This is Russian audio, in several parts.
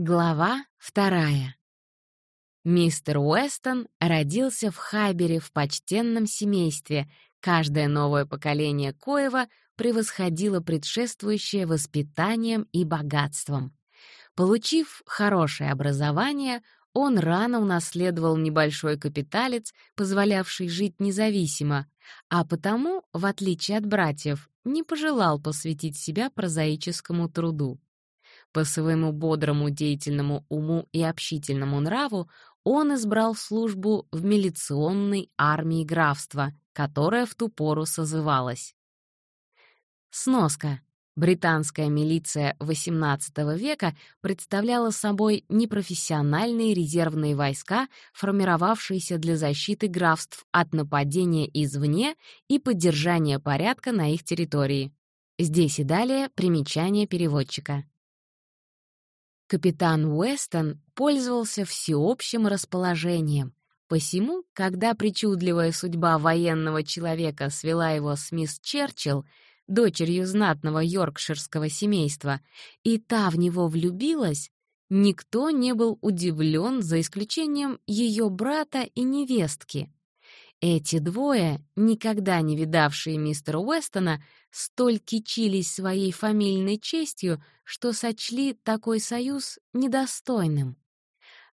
Глава вторая. Мистер Уэстон родился в Хайбере в почтенном семействе. Каждое новое поколение Коева превосходило предшествующее воспитанием и богатством. Получив хорошее образование, он рано унаследовал небольшой капиталец, позволявший жить независимо, а потому, в отличие от братьев, не пожелал посвятить себя прозаическому труду. По своему бодрому деятельному уму и общительному нраву он избрал службу в милиционной армии графства, которая в ту пору созывалась. Сноска. Британская милиция XVIII века представляла собой непрофессиональные резервные войска, формировавшиеся для защиты графств от нападения извне и поддержания порядка на их территории. Здесь и далее примечание переводчика. Капитан Уэстон пользовался всеобщим расположением. Посему, когда причудливая судьба военного человека свела его с мисс Черчилл, дочерью знатного йоркширского семейства, и та в него влюбилась, никто не был удивлен за исключением ее брата и невестки. Эти двое, никогда не видавшие мистера Уэстона, столь кичились своей фамильной честью, что сочли такой союз недостойным.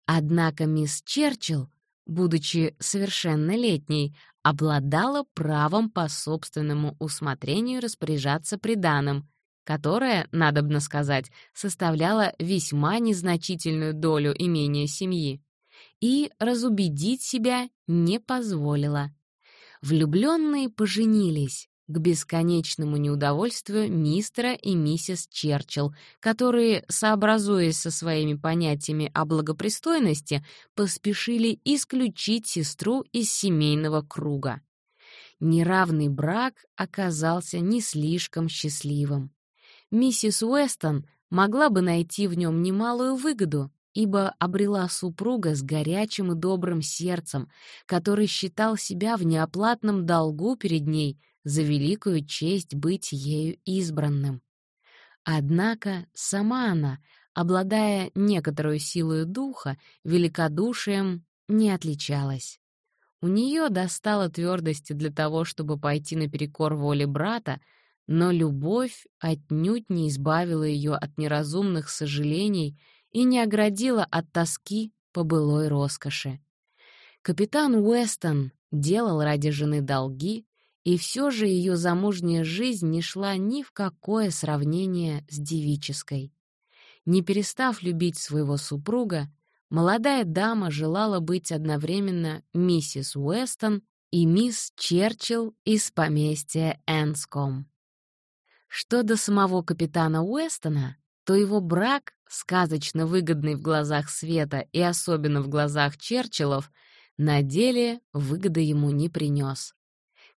Однако мисс Черчилл, будучи совершеннолетней, обладала правом по собственному усмотрению распоряжаться приданым, которое, надобно сказать, составляло весьма незначительную долю имения семьи и разубедить себя не позволила. Влюбленные поженились к бесконечному неудовольствию мистера и миссис Черчилл, которые, сообразуясь со своими понятиями о благопристойности, поспешили исключить сестру из семейного круга. Неравный брак оказался не слишком счастливым. Миссис Уэстон могла бы найти в нем немалую выгоду, ибо обрела супруга с горячим и добрым сердцем, который считал себя в неоплатном долгу перед ней за великую честь быть ею избранным. Однако сама она, обладая некоторой силой духа, великодушием, не отличалась. У нее достало твердости для того, чтобы пойти наперекор воле брата, но любовь отнюдь не избавила ее от неразумных сожалений и не оградила от тоски по былой роскоши. Капитан Уэстон делал ради жены долги, и все же ее замужняя жизнь не шла ни в какое сравнение с девической. Не перестав любить своего супруга, молодая дама желала быть одновременно миссис Уэстон и мисс Черчилл из поместья Энском. Что до самого капитана Уэстона, то его брак, сказочно выгодный в глазах Света и особенно в глазах Черчиллов, на деле выгоды ему не принес.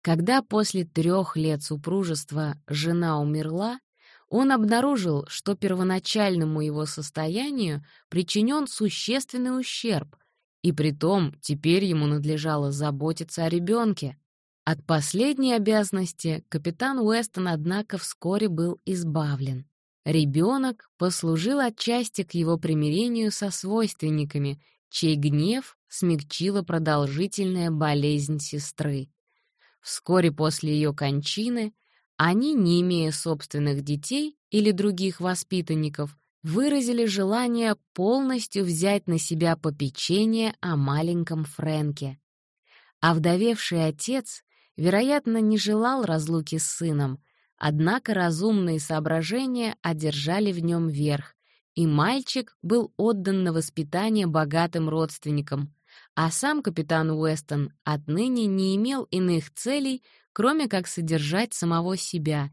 Когда после трех лет супружества жена умерла, он обнаружил, что первоначальному его состоянию причинен существенный ущерб, и притом теперь ему надлежало заботиться о ребенке. От последней обязанности капитан Уэстон, однако, вскоре был избавлен. Ребенок послужил отчасти к его примирению со свойственниками, чей гнев смягчила продолжительная болезнь сестры. Вскоре после ее кончины они, не имея собственных детей или других воспитанников, выразили желание полностью взять на себя попечение о маленьком Фрэнке. А вдовевший отец, вероятно, не желал разлуки с сыном, Однако разумные соображения одержали в нем верх, и мальчик был отдан на воспитание богатым родственникам, а сам капитан Уэстон отныне не имел иных целей, кроме как содержать самого себя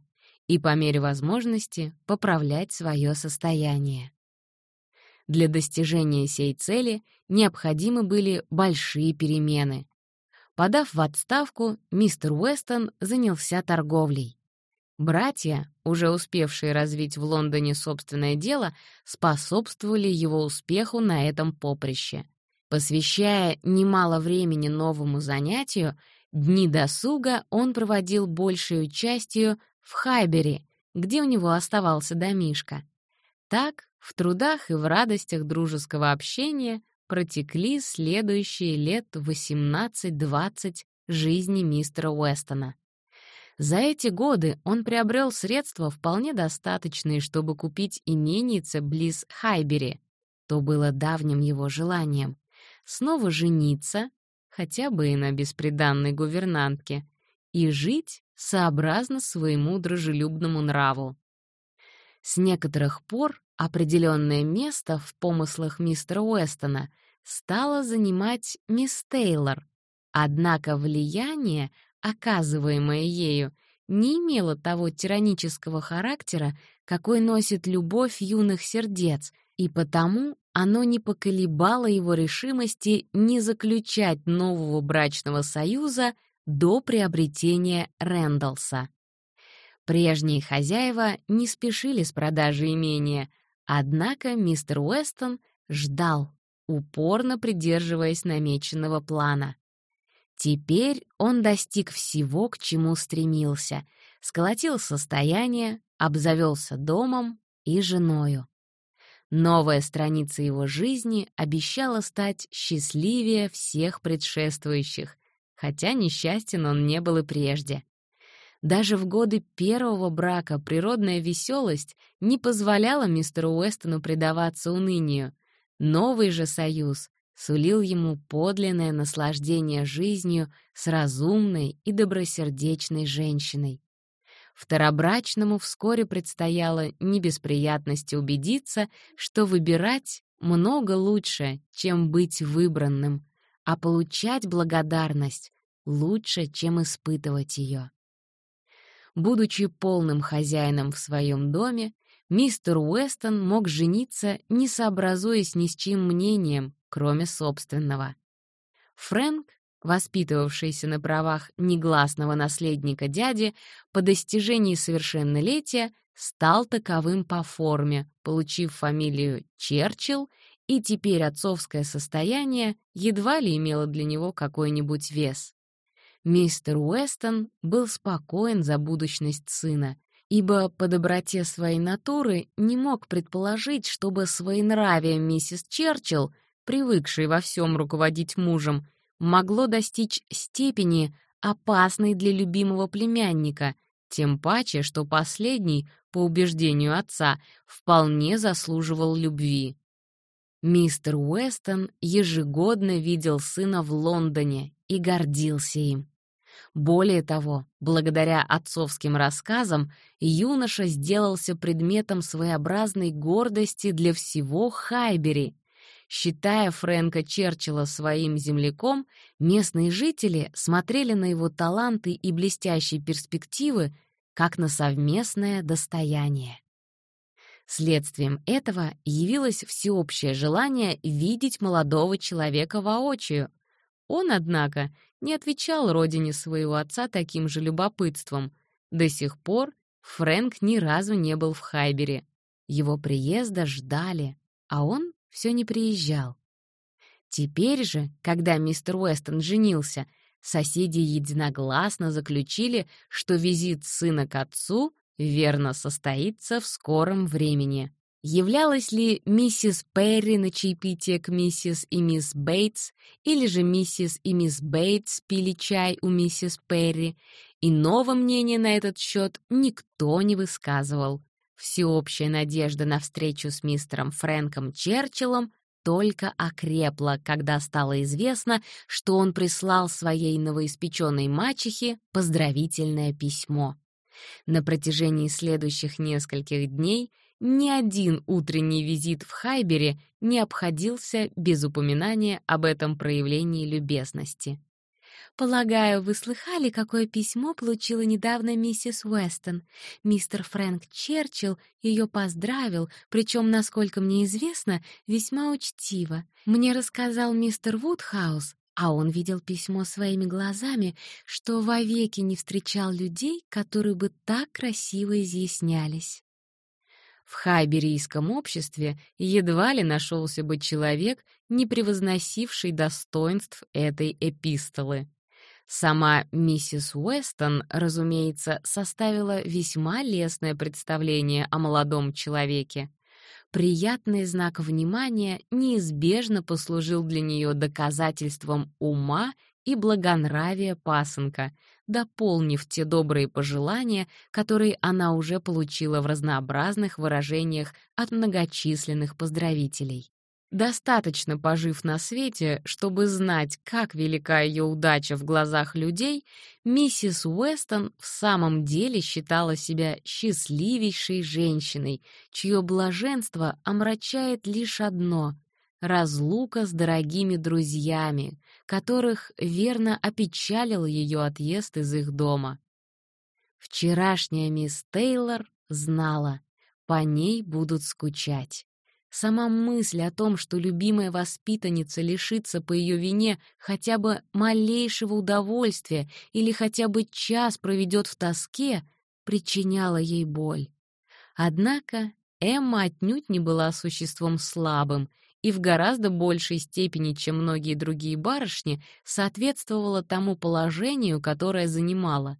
и, по мере возможности, поправлять свое состояние. Для достижения сей цели необходимы были большие перемены. Подав в отставку, мистер Уэстон занялся торговлей. Братья, уже успевшие развить в Лондоне собственное дело, способствовали его успеху на этом поприще. Посвящая немало времени новому занятию, дни досуга он проводил большую частью в Хайбере, где у него оставался домишко. Так, В трудах и в радостях дружеского общения протекли следующие лет 18-20 жизни мистера Уэстона. За эти годы он приобрел средства вполне достаточные, чтобы купить именице близ Хайбери. То было давним его желанием. Снова жениться, хотя бы и на бесприданной гувернантке, и жить сообразно своему дружелюбному нраву. С некоторых пор определенное место в помыслах мистера Уэстона стало занимать мисс Тейлор, однако влияние, оказываемое ею, не имело того тиранического характера, какой носит любовь юных сердец, и потому оно не поколебало его решимости не заключать нового брачного союза до приобретения Рэндалса. Прежние хозяева не спешили с продажей имения, однако мистер Уэстон ждал, упорно придерживаясь намеченного плана. Теперь он достиг всего, к чему стремился, сколотил состояние, обзавелся домом и женою. Новая страница его жизни обещала стать счастливее всех предшествующих, хотя несчастен он не был и прежде. Даже в годы первого брака природная веселость не позволяла мистеру Уэстону предаваться унынию. Новый же союз сулил ему подлинное наслаждение жизнью с разумной и добросердечной женщиной. Второбрачному вскоре предстояло не без приятности убедиться, что выбирать много лучше, чем быть выбранным, а получать благодарность лучше, чем испытывать ее. Будучи полным хозяином в своем доме, мистер Уэстон мог жениться, не сообразуясь ни с чьим мнением, кроме собственного. Фрэнк, воспитывавшийся на правах негласного наследника дяди, по достижении совершеннолетия стал таковым по форме, получив фамилию Черчилл, и теперь отцовское состояние едва ли имело для него какой-нибудь вес. Мистер Уэстон был спокоен за будущность сына, ибо по доброте своей натуры не мог предположить, чтобы своенравие миссис Черчилл, привыкшей во всем руководить мужем, могло достичь степени, опасной для любимого племянника, тем паче, что последний, по убеждению отца, вполне заслуживал любви. Мистер Уэстон ежегодно видел сына в Лондоне и гордился им. Более того, благодаря отцовским рассказам, юноша сделался предметом своеобразной гордости для всего Хайбери. Считая Фрэнка Черчилла своим земляком, местные жители смотрели на его таланты и блестящие перспективы как на совместное достояние. Следствием этого явилось всеобщее желание видеть молодого человека воочию. Он, однако, не отвечал родине своего отца таким же любопытством. До сих пор Фрэнк ни разу не был в Хайбере. Его приезда ждали, а он все не приезжал. Теперь же, когда мистер Уэстон женился, соседи единогласно заключили, что визит сына к отцу верно состоится в скором времени. Являлась ли миссис Перри на чаепитие к миссис и мисс Бейтс, или же миссис и мисс Бейтс пили чай у миссис Перри, иного мнения на этот счет никто не высказывал. Всеобщая надежда на встречу с мистером Фрэнком Черчиллом только окрепла, когда стало известно, что он прислал своей новоиспеченной мачехе поздравительное письмо. На протяжении следующих нескольких дней ни один утренний визит в Хайбере не обходился без упоминания об этом проявлении любезности. «Полагаю, вы слыхали, какое письмо получила недавно миссис Уэстон. Мистер Фрэнк Черчилл ее поздравил, причем, насколько мне известно, весьма учтиво. Мне рассказал мистер Вудхаус, а он видел письмо своими глазами, что вовеки не встречал людей, которые бы так красиво изъяснялись. В хайберийском обществе едва ли нашелся бы человек, не превозносивший достоинств этой эпистолы. Сама миссис Уэстон, разумеется, составила весьма лестное представление о молодом человеке. приятный знак внимания неизбежно послужил для нее доказательством ума и благонравия пасынка, дополнив те добрые пожелания, которые она уже получила в разнообразных выражениях от многочисленных поздравителей. Достаточно пожив на свете, чтобы знать, как велика ее удача в глазах людей, миссис Уэстон в самом деле считала себя счастливейшей женщиной, чье блаженство омрачает лишь одно — разлука с дорогими друзьями, которых верно опечалил ее отъезд из их дома. Вчерашняя мисс Тейлор знала, по ней будут скучать. Сама мысль о том, что любимая воспитанница лишится по ее вине хотя бы малейшего удовольствия или хотя бы час проведет в тоске, причиняла ей боль. Однако Эмма отнюдь не была существом слабым и в гораздо большей степени, чем многие другие барышни, соответствовала тому положению, которое занимала.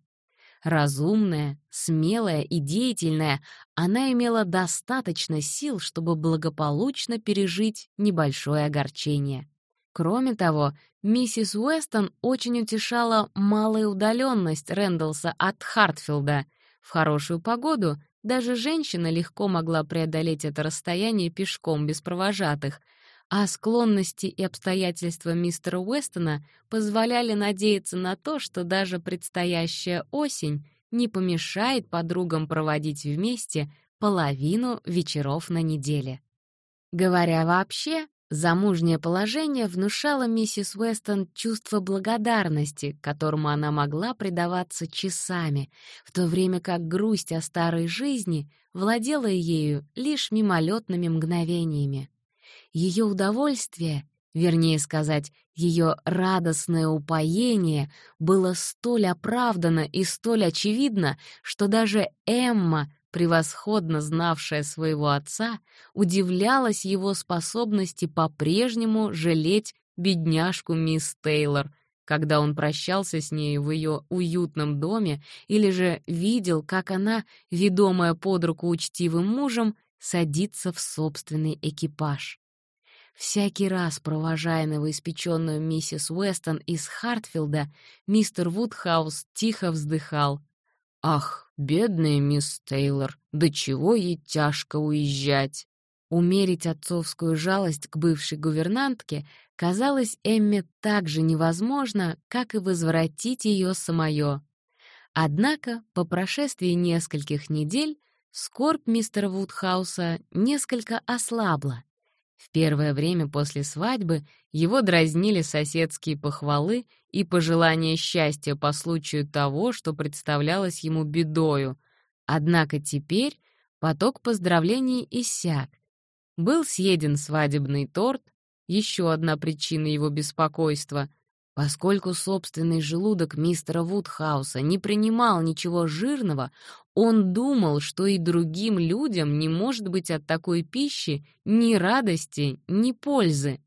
Разумная, смелая и деятельная, она имела достаточно сил, чтобы благополучно пережить небольшое огорчение. Кроме того, миссис Уэстон очень утешала малая удаленность Рэндалса от Хартфилда. В хорошую погоду даже женщина легко могла преодолеть это расстояние пешком без провожатых — а склонности и обстоятельства мистера Уэстона позволяли надеяться на то, что даже предстоящая осень не помешает подругам проводить вместе половину вечеров на неделе. Говоря вообще, замужнее положение внушало миссис Уэстон чувство благодарности, которому она могла предаваться часами, в то время как грусть о старой жизни владела ею лишь мимолетными мгновениями. Ее удовольствие, вернее сказать, ее радостное упоение было столь оправдано и столь очевидно, что даже Эмма, превосходно знавшая своего отца, удивлялась его способности по-прежнему жалеть бедняжку мисс Тейлор, когда он прощался с ней в ее уютном доме или же видел, как она, ведомая под руку учтивым мужем, садится в собственный экипаж. Всякий раз, провожая новоиспеченную миссис Уэстон из Хартфилда, мистер Вудхаус тихо вздыхал. «Ах, бедная мисс Тейлор, до чего ей тяжко уезжать!» Умерить отцовскую жалость к бывшей гувернантке казалось Эмме так же невозможно, как и возвратить ее самое. Однако, по прошествии нескольких недель, скорбь мистера Вудхауса несколько ослабла, в первое время после свадьбы его дразнили соседские похвалы и пожелания счастья по случаю того, что представлялось ему бедою. Однако теперь поток поздравлений иссяк. Был съеден свадебный торт, еще одна причина его беспокойства — Поскольку собственный желудок мистера Вудхауса не принимал ничего жирного, он думал, что и другим людям не может быть от такой пищи ни радости, ни пользы.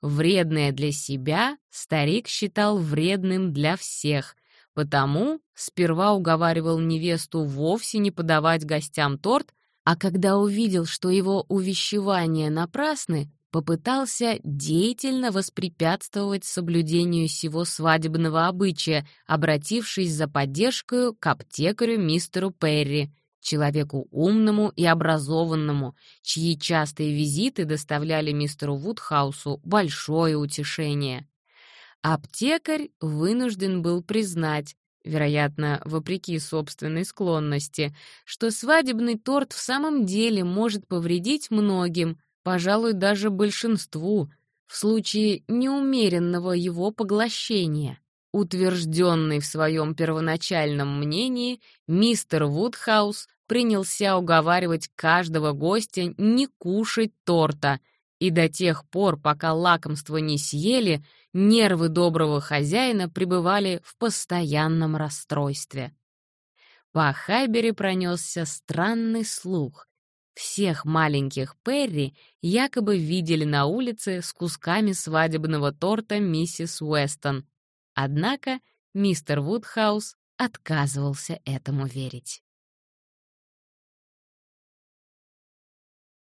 Вредное для себя старик считал вредным для всех, потому сперва уговаривал невесту вовсе не подавать гостям торт, а когда увидел, что его увещевания напрасны, попытался деятельно воспрепятствовать соблюдению сего свадебного обычая, обратившись за поддержкой к аптекарю мистеру Перри, человеку умному и образованному, чьи частые визиты доставляли мистеру Вудхаусу большое утешение. Аптекарь вынужден был признать, вероятно, вопреки собственной склонности, что свадебный торт в самом деле может повредить многим, пожалуй, даже большинству, в случае неумеренного его поглощения. Утвержденный в своем первоначальном мнении, мистер Вудхаус принялся уговаривать каждого гостя не кушать торта, и до тех пор, пока лакомство не съели, нервы доброго хозяина пребывали в постоянном расстройстве. По Хайбере пронесся странный слух. Всех маленьких Перри якобы видели на улице с кусками свадебного торта миссис Уэстон. Однако мистер Вудхаус отказывался этому верить.